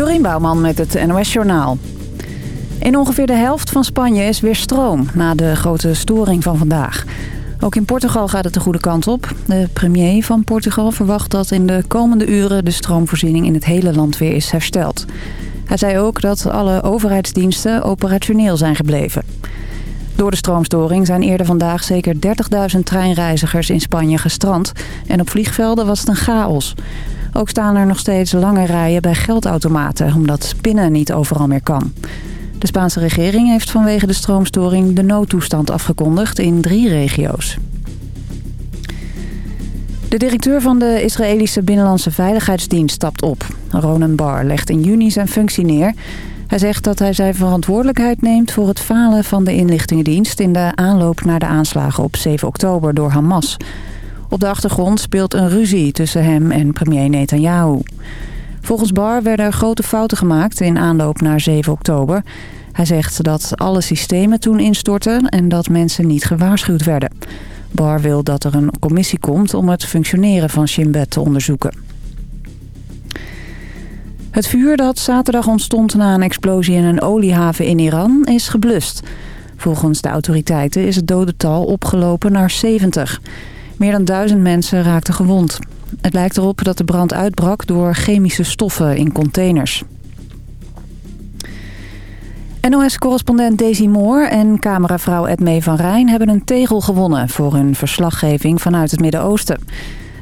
Dorien Bouwman met het NOS Journaal. In ongeveer de helft van Spanje is weer stroom na de grote storing van vandaag. Ook in Portugal gaat het de goede kant op. De premier van Portugal verwacht dat in de komende uren de stroomvoorziening in het hele land weer is hersteld. Hij zei ook dat alle overheidsdiensten operationeel zijn gebleven. Door de stroomstoring zijn eerder vandaag zeker 30.000 treinreizigers in Spanje gestrand. En op vliegvelden was het een chaos. Ook staan er nog steeds lange rijen bij geldautomaten... omdat pinnen niet overal meer kan. De Spaanse regering heeft vanwege de stroomstoring de noodtoestand afgekondigd in drie regio's. De directeur van de Israëlische Binnenlandse Veiligheidsdienst stapt op. Ronan Bar legt in juni zijn functie neer. Hij zegt dat hij zijn verantwoordelijkheid neemt voor het falen van de inlichtingendienst... in de aanloop naar de aanslagen op 7 oktober door Hamas. Op de achtergrond speelt een ruzie tussen hem en premier Netanyahu. Volgens Bar werden er grote fouten gemaakt in aanloop naar 7 oktober. Hij zegt dat alle systemen toen instortten en dat mensen niet gewaarschuwd werden. Bar wil dat er een commissie komt om het functioneren van Shin Bet te onderzoeken. Het vuur dat zaterdag ontstond na een explosie in een oliehaven in Iran is geblust. Volgens de autoriteiten is het dodental opgelopen naar 70. Meer dan duizend mensen raakten gewond. Het lijkt erop dat de brand uitbrak door chemische stoffen in containers. NOS-correspondent Daisy Moore en cameravrouw Edmee van Rijn hebben een tegel gewonnen voor hun verslaggeving vanuit het Midden-Oosten.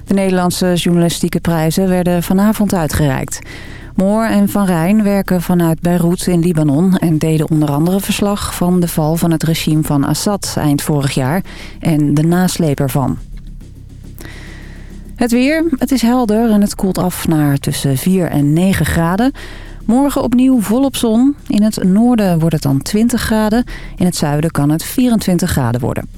De Nederlandse journalistieke prijzen werden vanavond uitgereikt. Moore en Van Rijn werken vanuit Beirut in Libanon... en deden onder andere verslag van de val van het regime van Assad eind vorig jaar... en de nasleep ervan. Het weer, het is helder en het koelt af naar tussen 4 en 9 graden. Morgen opnieuw volop zon. In het noorden wordt het dan 20 graden. In het zuiden kan het 24 graden worden.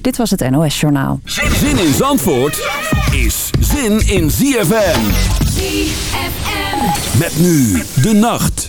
Dit was het NOS Journaal. Zin in Zandvoort is zin in ZFM. Met nu de nacht.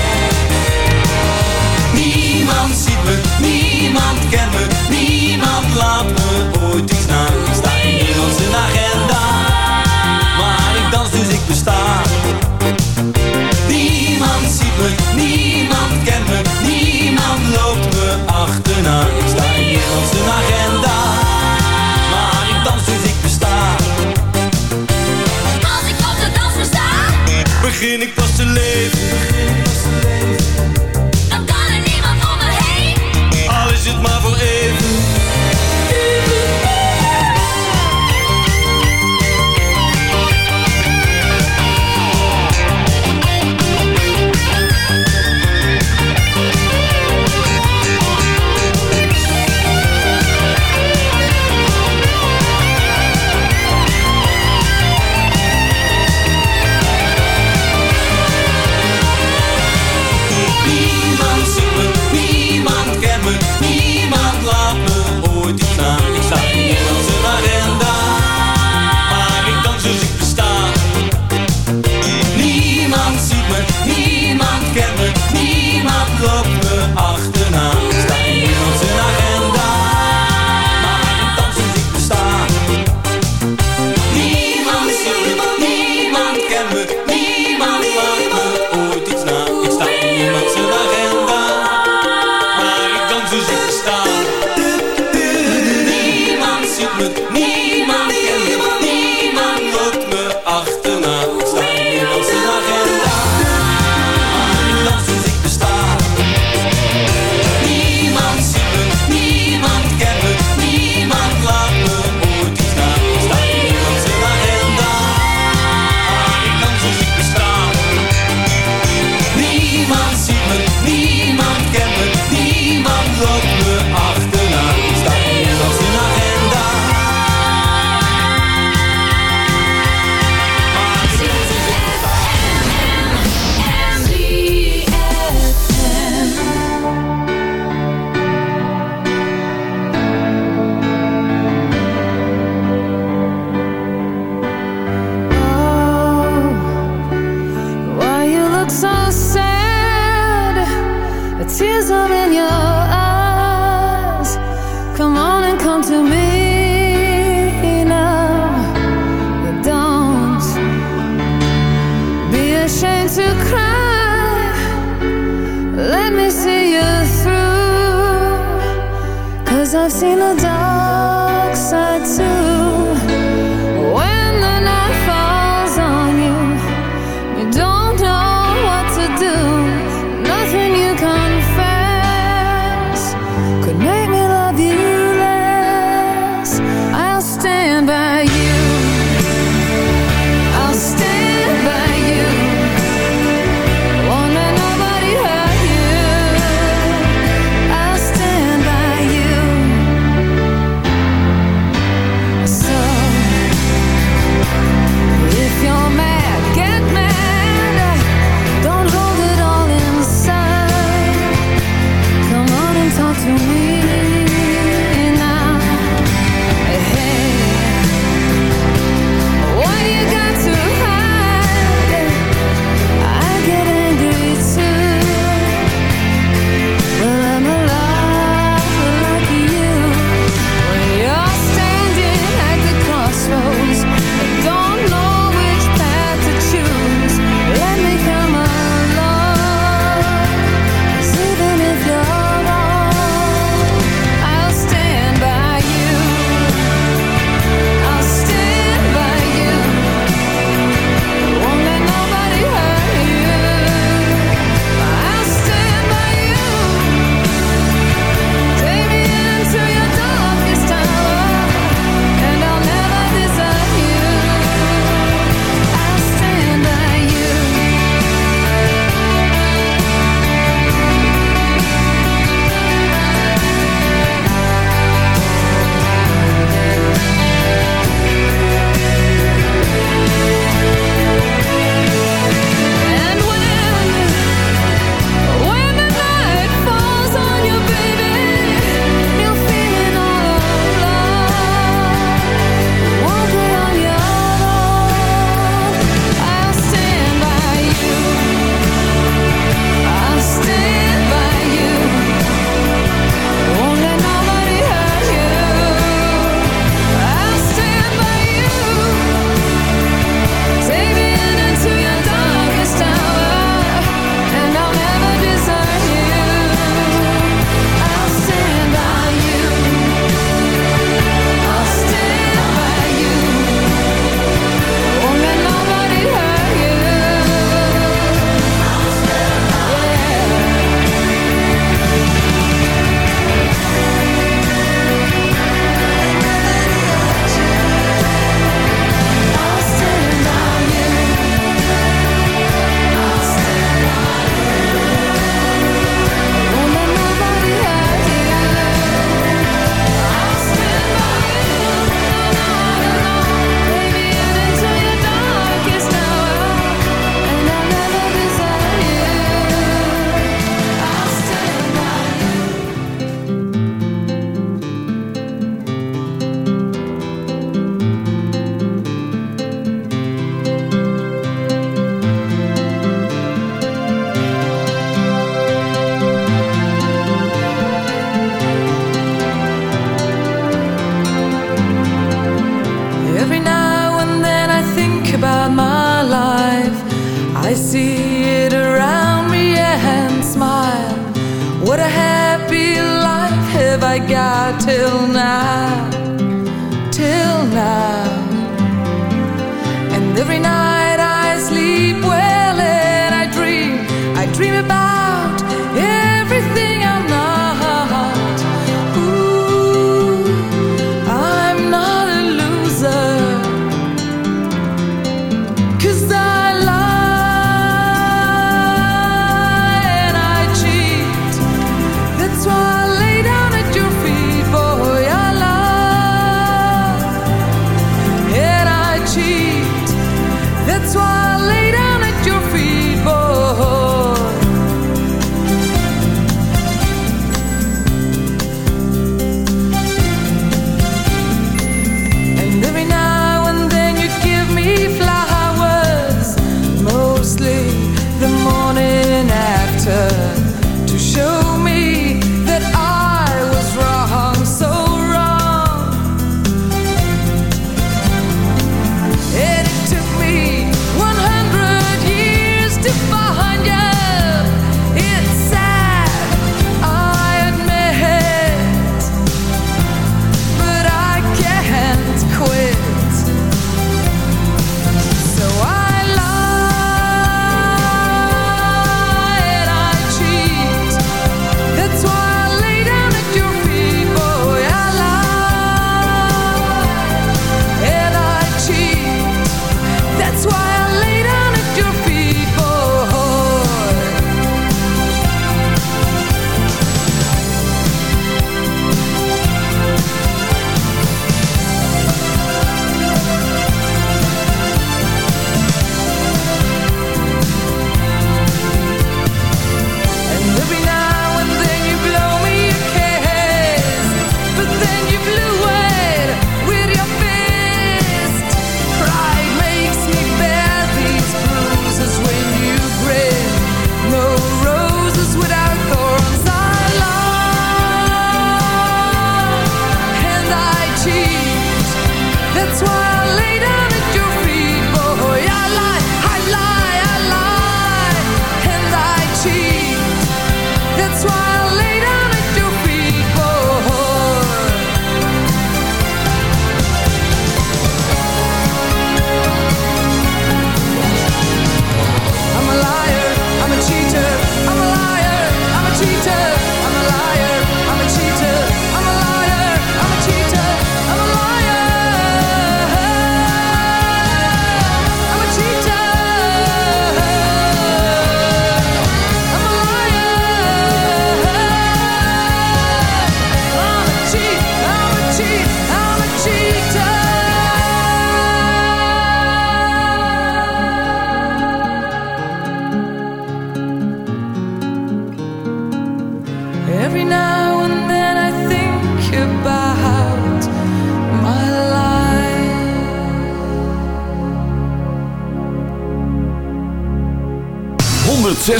Niemand ziet me, niemand kent me, niemand laat me ooit iets na. Ik sta in niemand zijn agenda, maar ik dans dus ik besta. Niemand ziet me, niemand kent me, niemand loopt me achterna. Ik sta in niemand zijn agenda,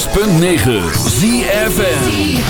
106.9 ZFM.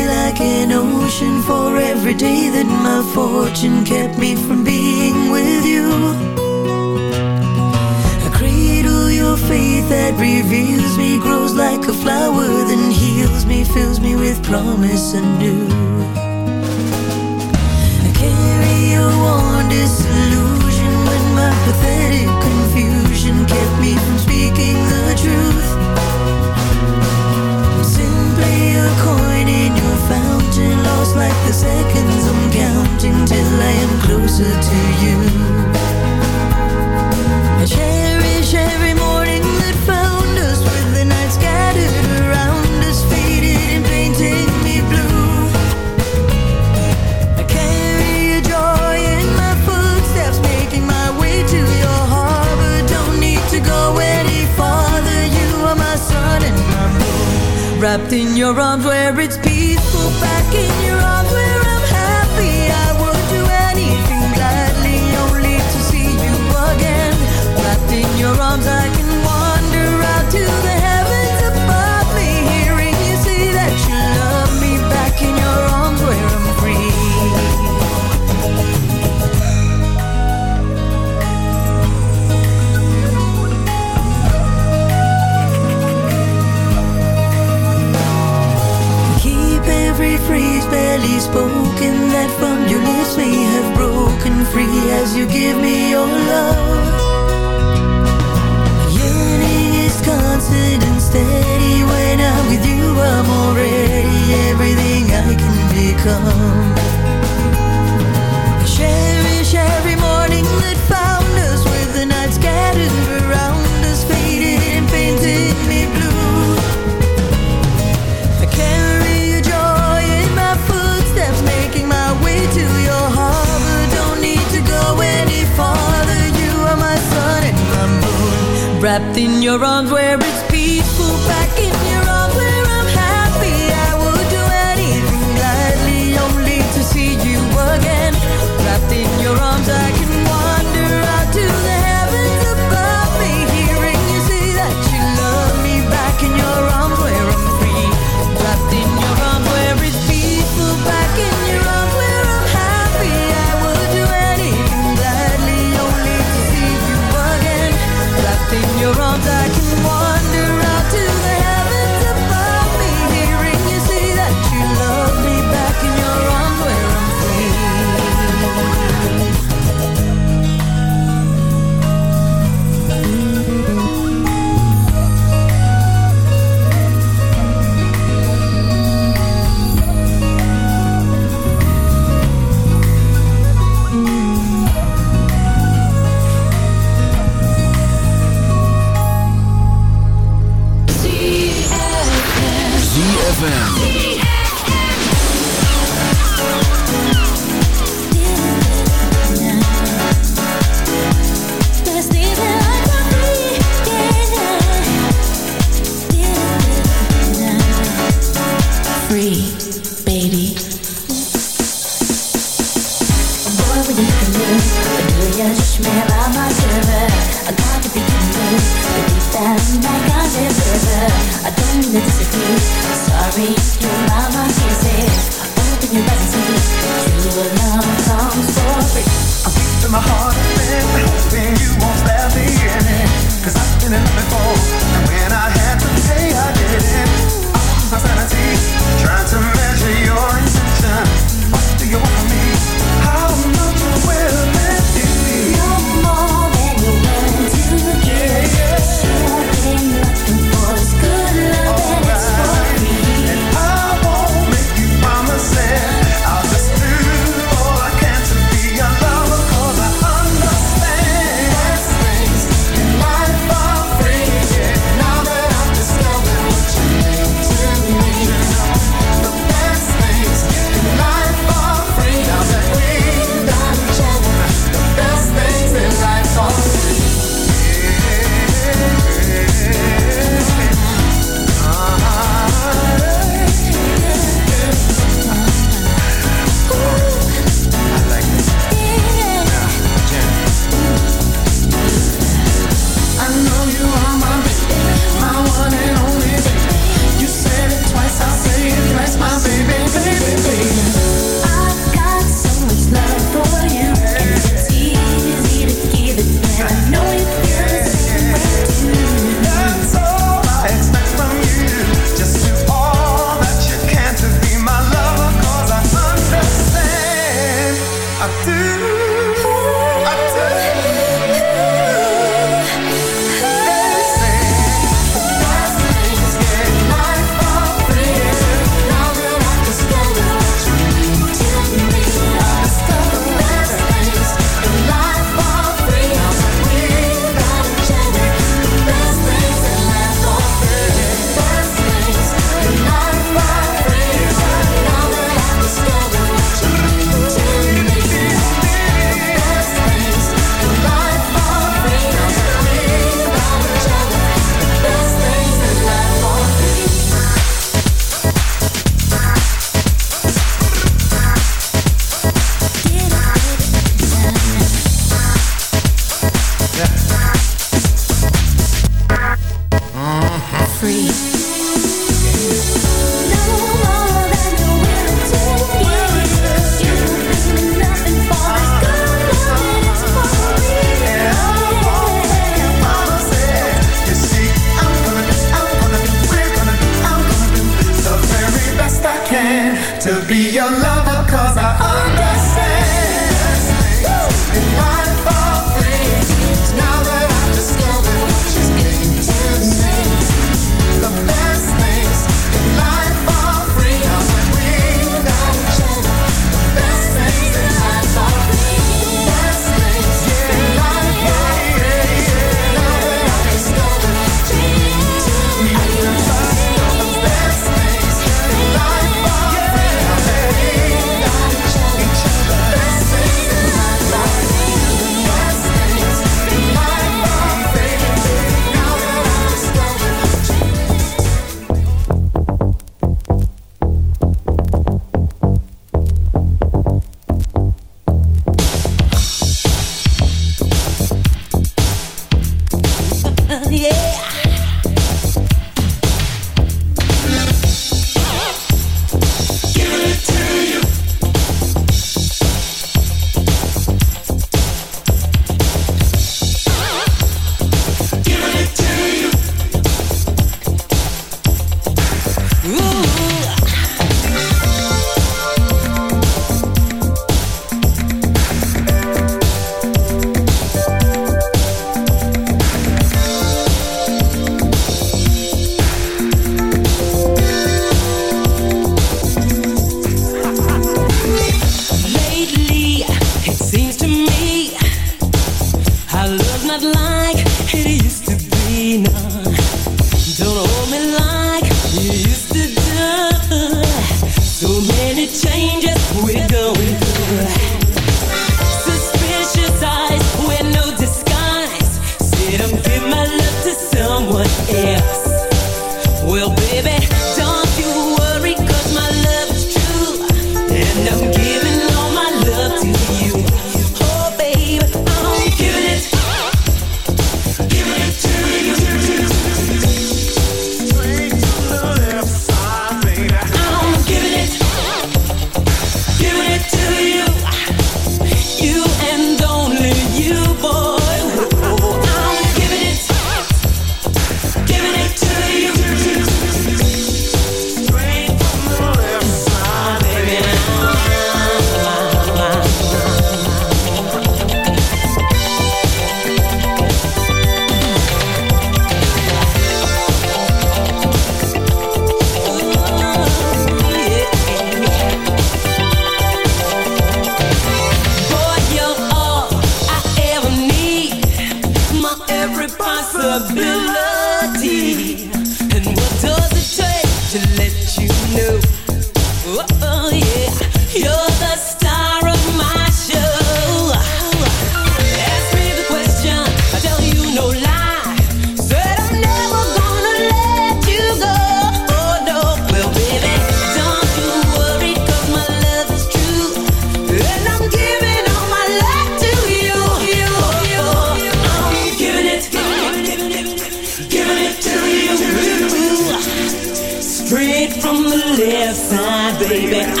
Baby.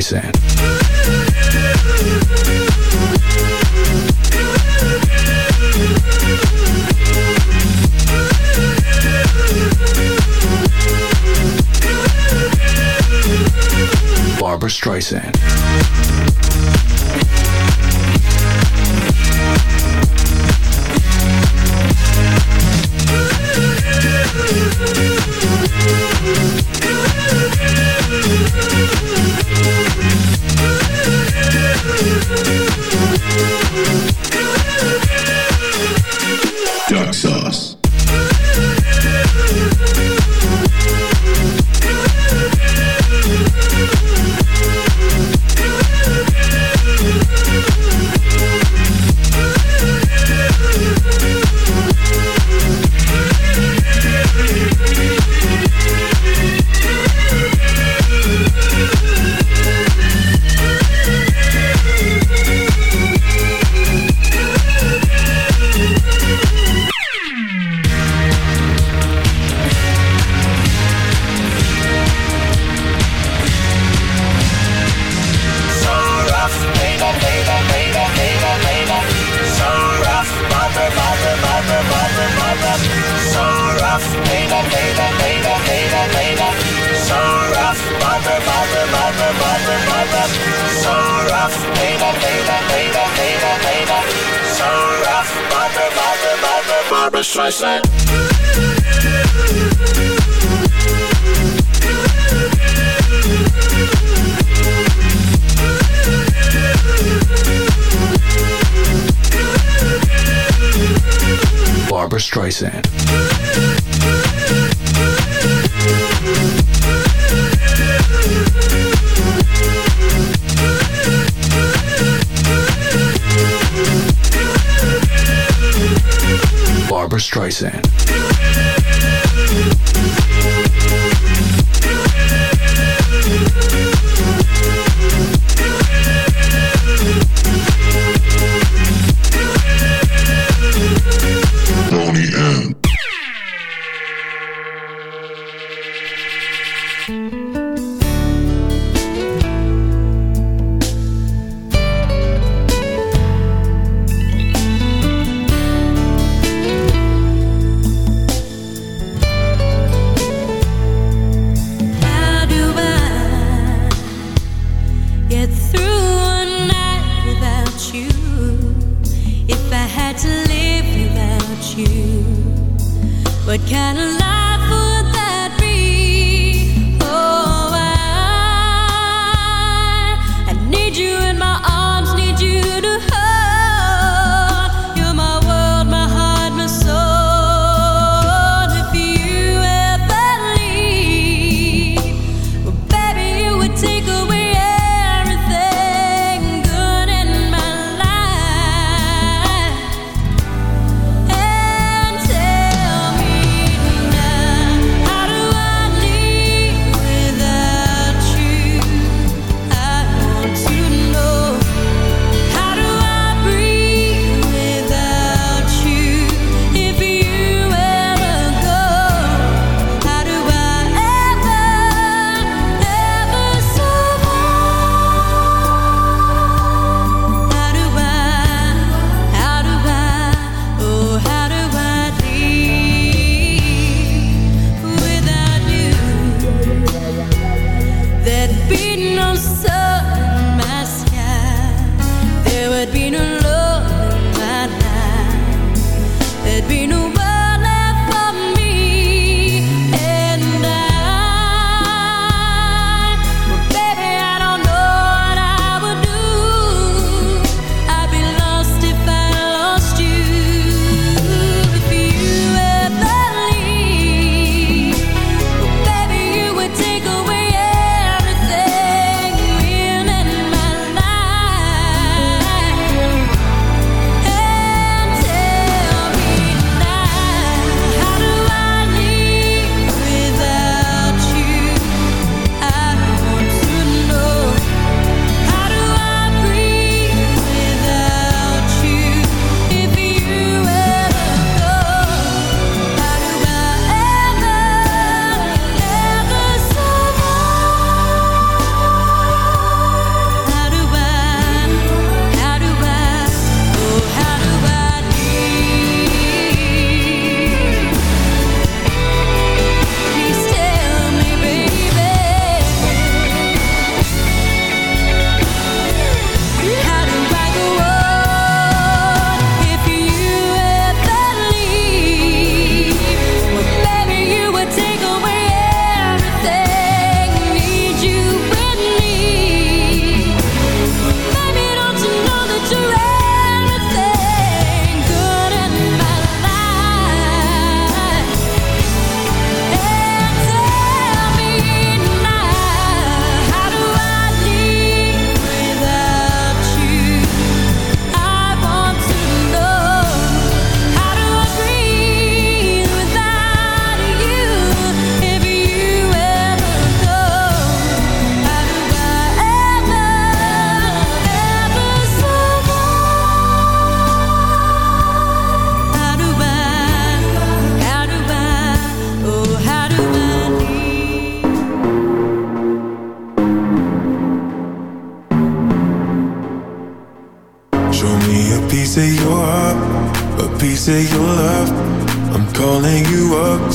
Streisand.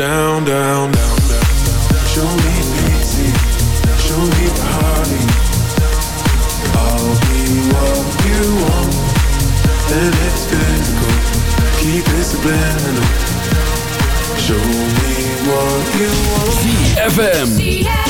Down, down, down, down. Show me show me. I'll be what you want, and it's physical. Keep it subliminal. Show me what you want. ZFM.